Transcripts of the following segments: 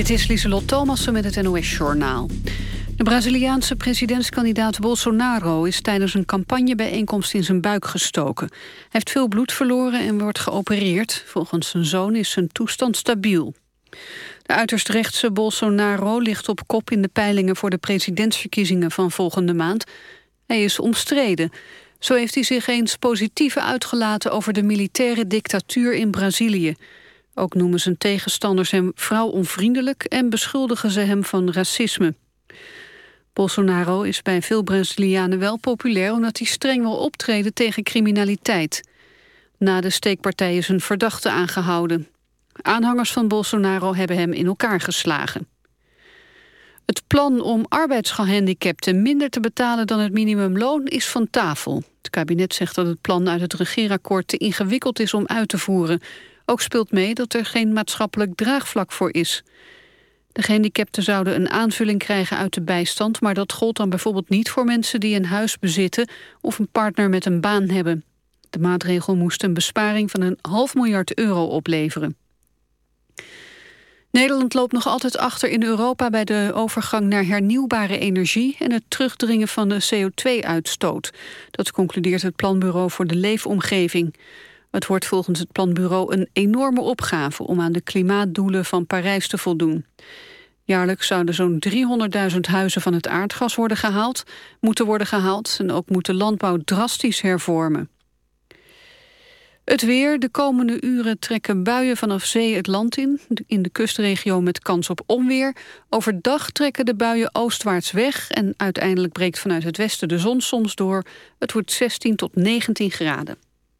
Dit is Lieselot Thomassen met het NOS-journaal. De Braziliaanse presidentskandidaat Bolsonaro is tijdens een campagnebijeenkomst in zijn buik gestoken. Hij heeft veel bloed verloren en wordt geopereerd. Volgens zijn zoon is zijn toestand stabiel. De uiterst rechtse Bolsonaro ligt op kop in de peilingen voor de presidentsverkiezingen van volgende maand. Hij is omstreden. Zo heeft hij zich eens positief uitgelaten over de militaire dictatuur in Brazilië. Ook noemen zijn tegenstanders hem vrouwonvriendelijk... en beschuldigen ze hem van racisme. Bolsonaro is bij veel Brazilianen wel populair... omdat hij streng wil optreden tegen criminaliteit. Na de steekpartij is een verdachte aangehouden. Aanhangers van Bolsonaro hebben hem in elkaar geslagen. Het plan om arbeidsgehandicapten minder te betalen dan het minimumloon is van tafel. Het kabinet zegt dat het plan uit het regeerakkoord te ingewikkeld is om uit te voeren. Ook speelt mee dat er geen maatschappelijk draagvlak voor is. De gehandicapten zouden een aanvulling krijgen uit de bijstand... maar dat gold dan bijvoorbeeld niet voor mensen die een huis bezitten... of een partner met een baan hebben. De maatregel moest een besparing van een half miljard euro opleveren. Nederland loopt nog altijd achter in Europa bij de overgang naar hernieuwbare energie en het terugdringen van de CO2-uitstoot. Dat concludeert het Planbureau voor de Leefomgeving. Het wordt volgens het planbureau een enorme opgave om aan de klimaatdoelen van Parijs te voldoen. Jaarlijks zouden zo'n 300.000 huizen van het aardgas worden gehaald, moeten worden gehaald en ook moet de landbouw drastisch hervormen. Het weer. De komende uren trekken buien vanaf zee het land in. In de kustregio met kans op onweer. Overdag trekken de buien oostwaarts weg. En uiteindelijk breekt vanuit het westen de zon soms door. Het wordt 16 tot 19 graden.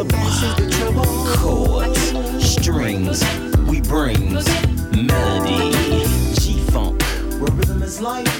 the bass and the bass is the treble. Chords, strings, we bring melody. G-Funk, where rhythm is life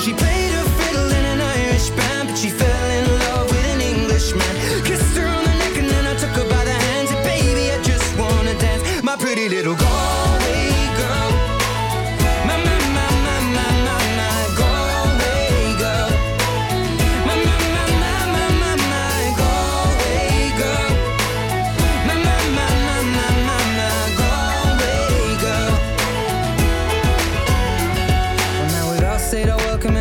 she played her fiddle in an Irish band, but she fell in love with an Englishman. Kissed her on the neck and then I took her by the hands. And baby, I just wanna dance, my pretty little Galway girl. My, my, my, my, my, my, my Galway girl. My, my, my, my, my, my, my Galway girl. My, my, my, my, my, my, my Galway girl. Well, now all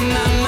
my, na na.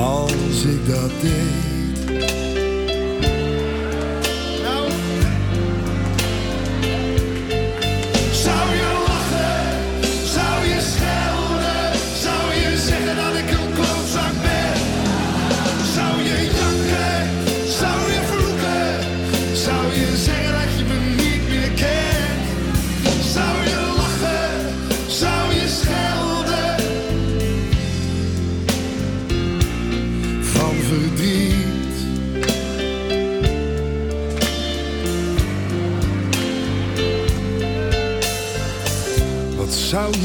als ik dat deed?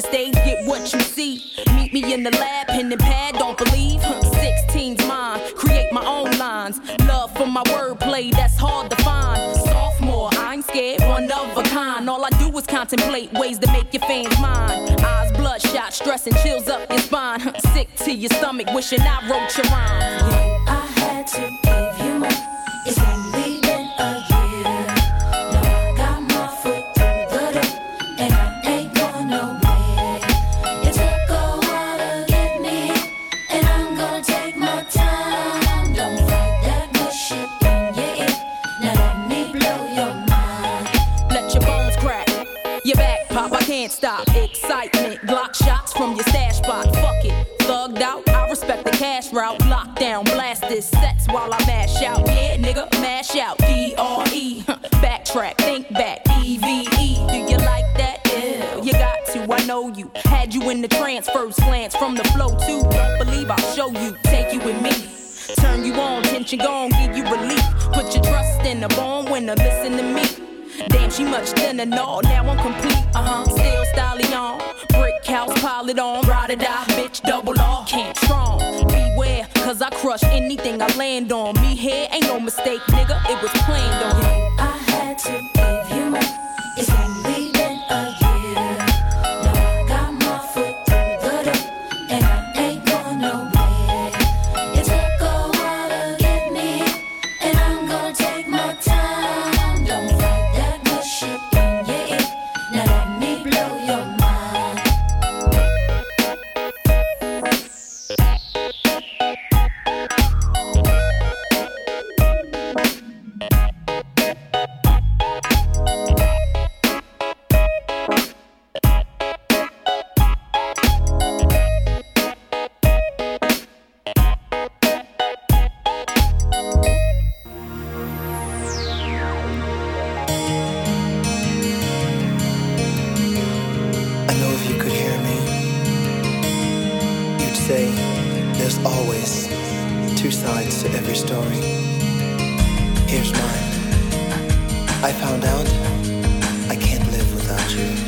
the stage, get what you see. Meet me in the lab, pen and pad, don't believe. 16's mine, create my own lines. Love for my wordplay, that's hard to find. Sophomore, I ain't scared, one of a kind. All I do is contemplate ways to make your fans mine. Eyes bloodshot, stress and chills up your spine. Sick to your stomach, wishing I wrote your rhyme. there's always two sides to every story. Here's mine. I found out I can't live without you.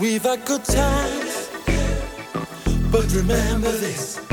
We've had good times, but remember this.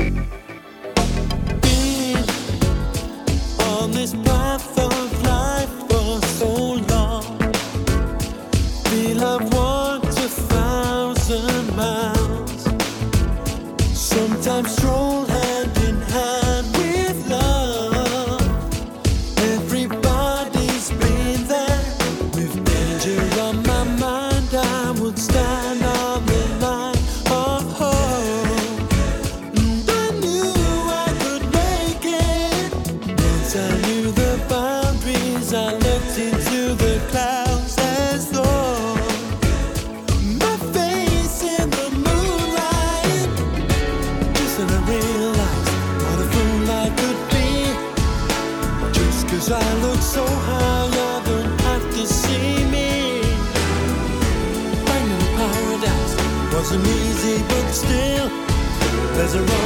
There's a road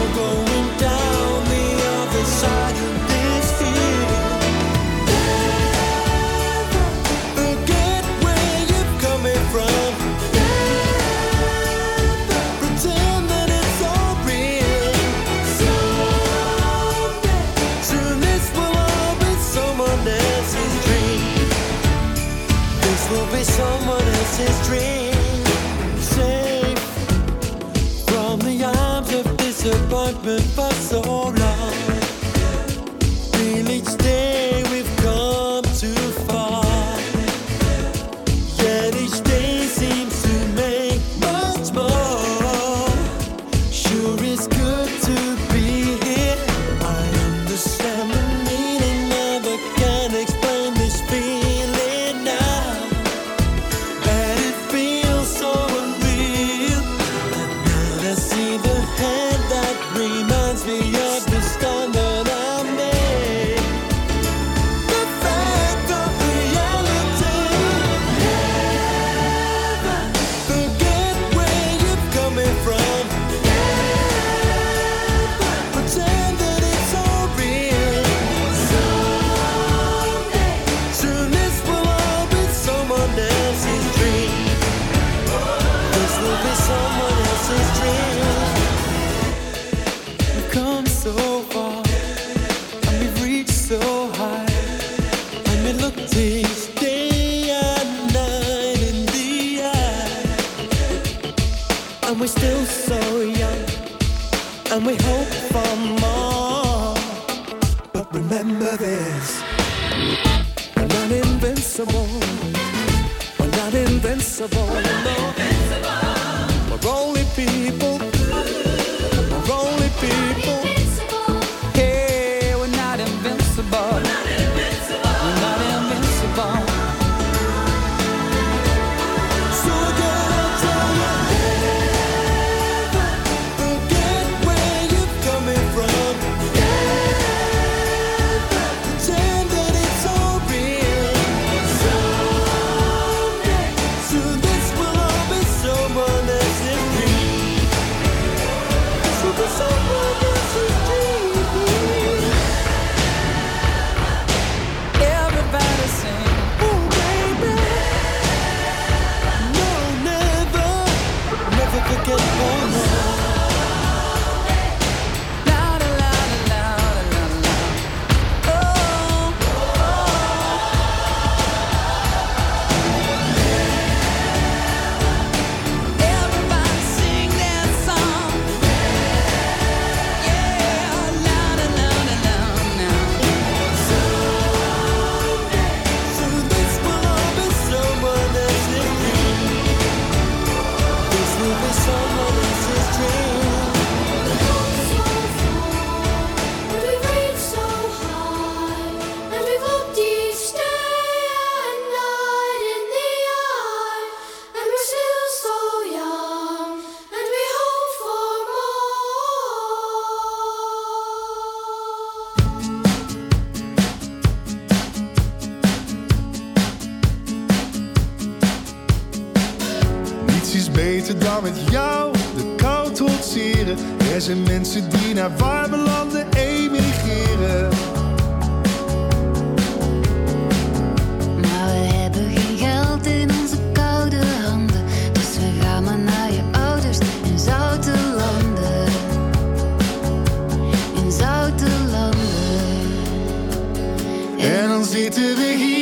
En dan zitten we hier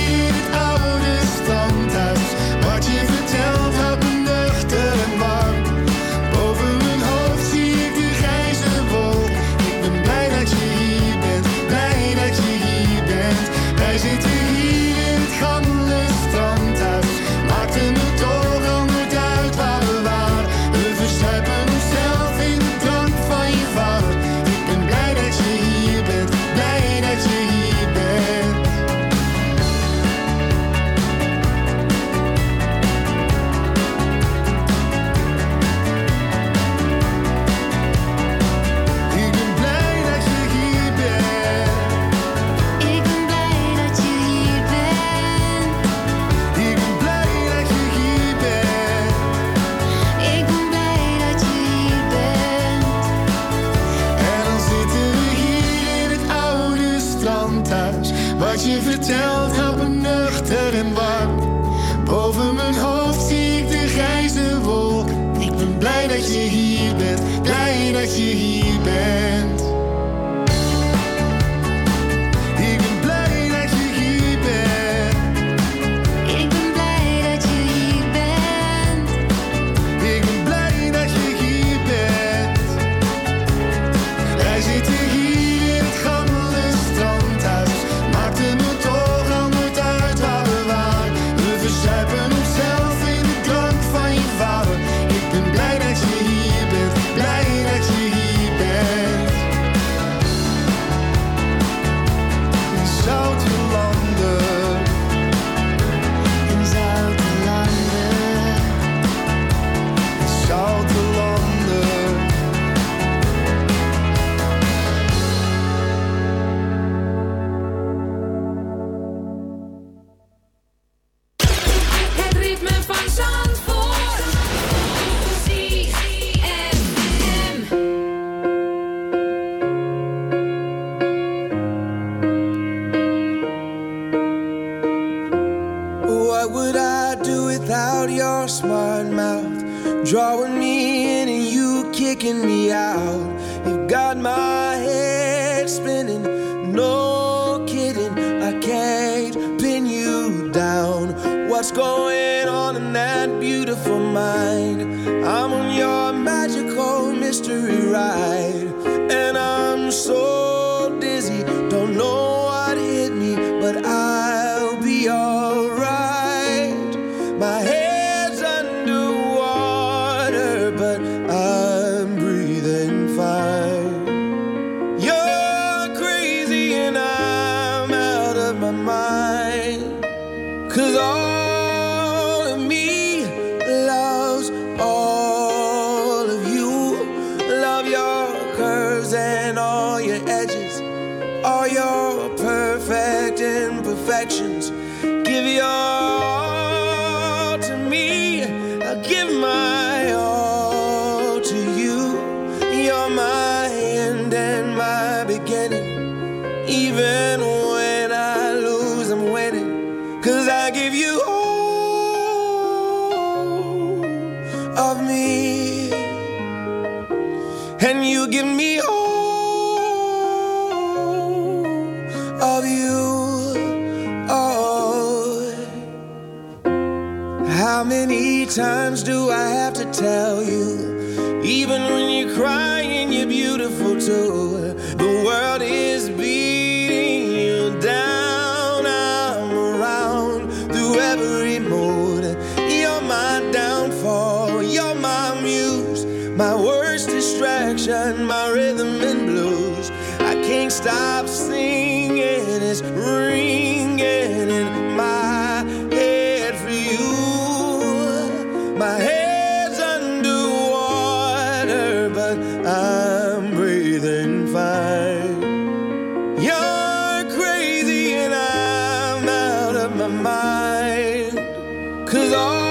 history right. tell you my mind. Cause all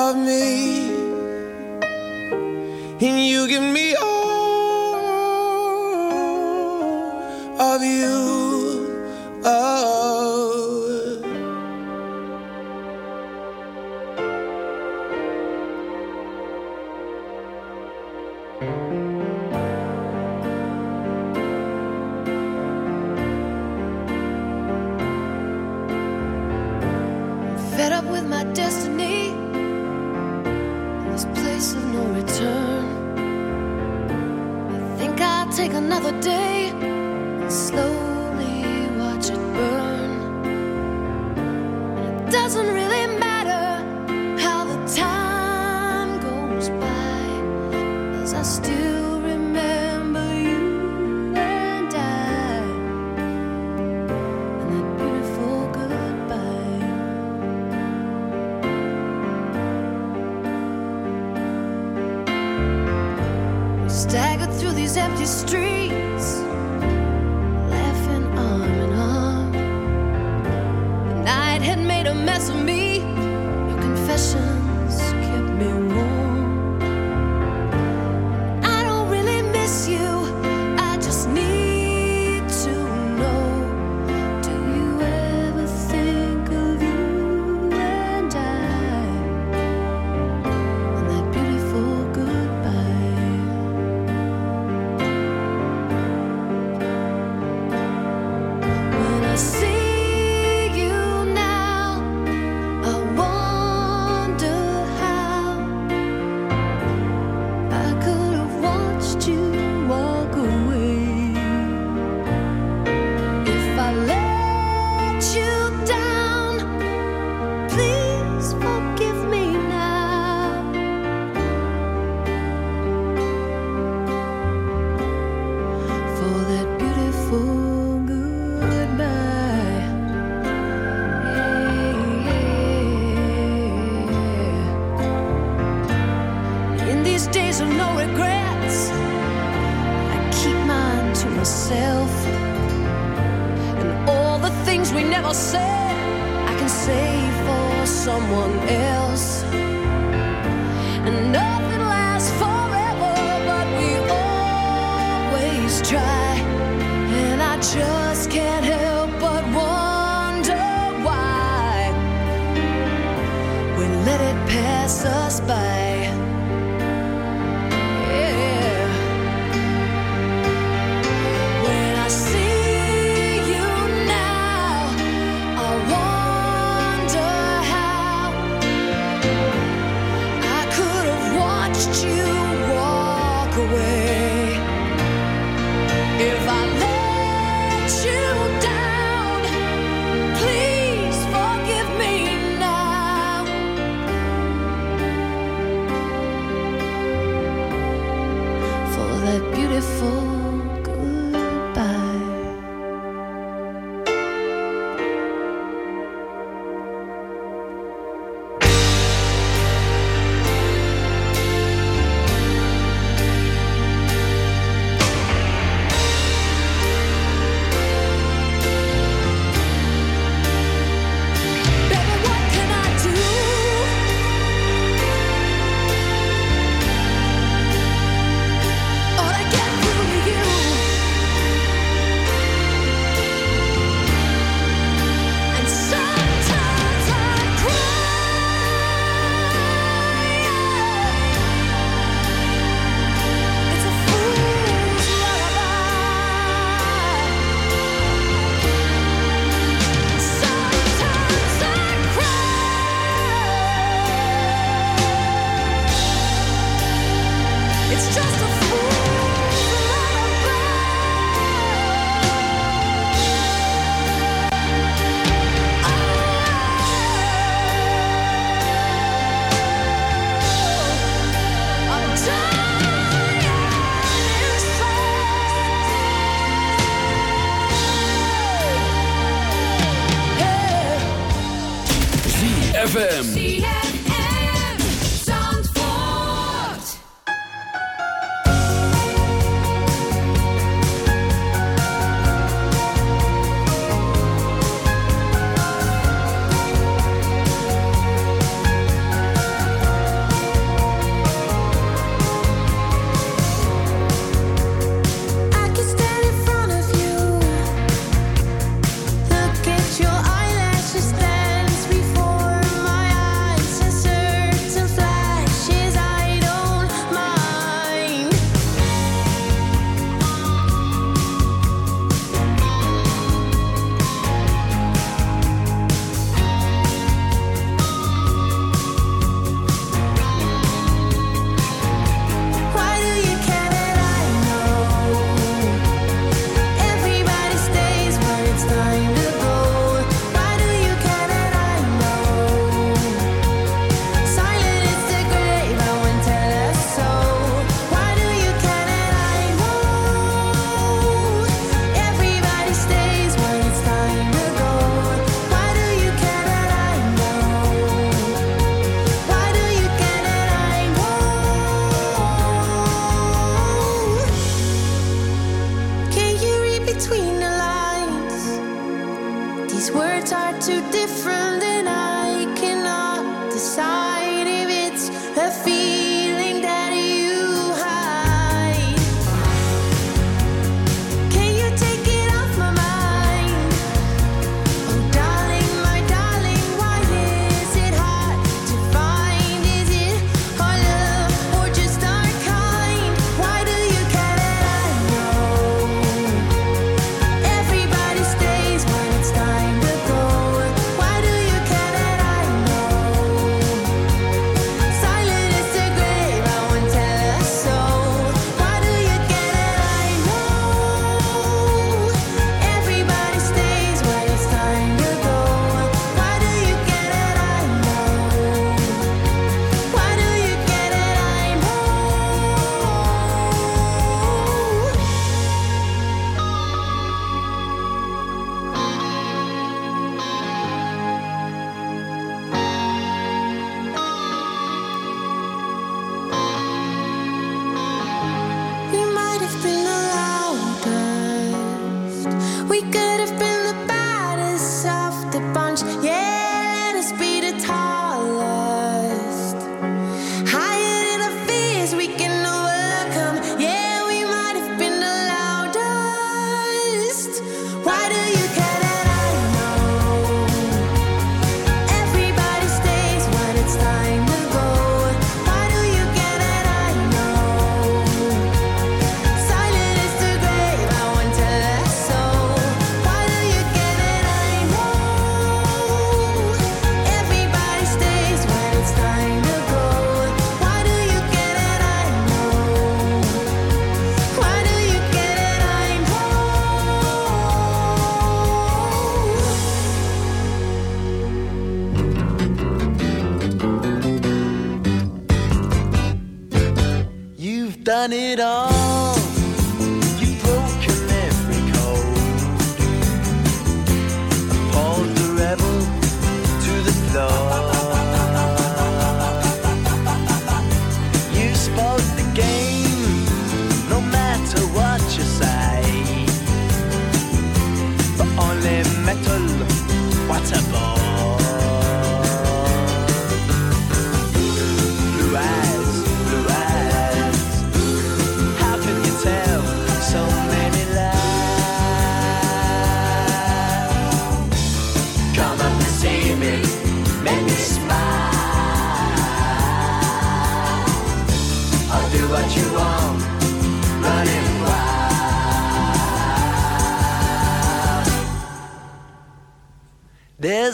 of me, and you give me all of you.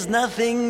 Nothing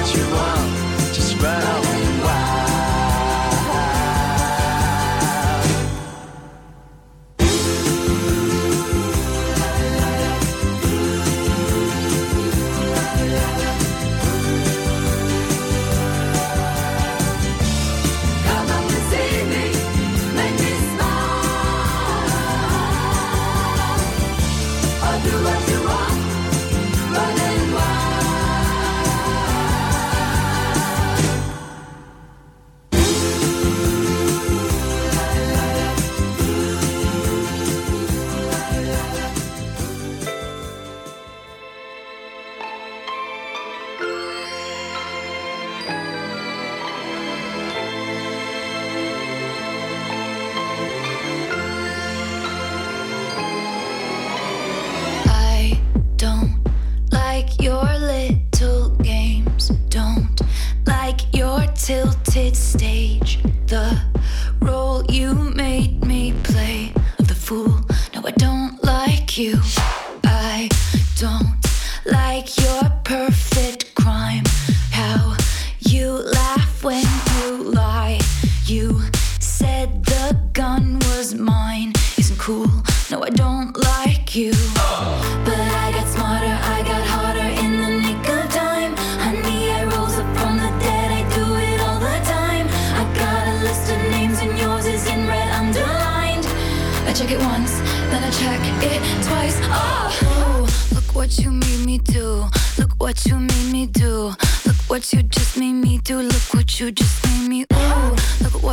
what you want, just run. off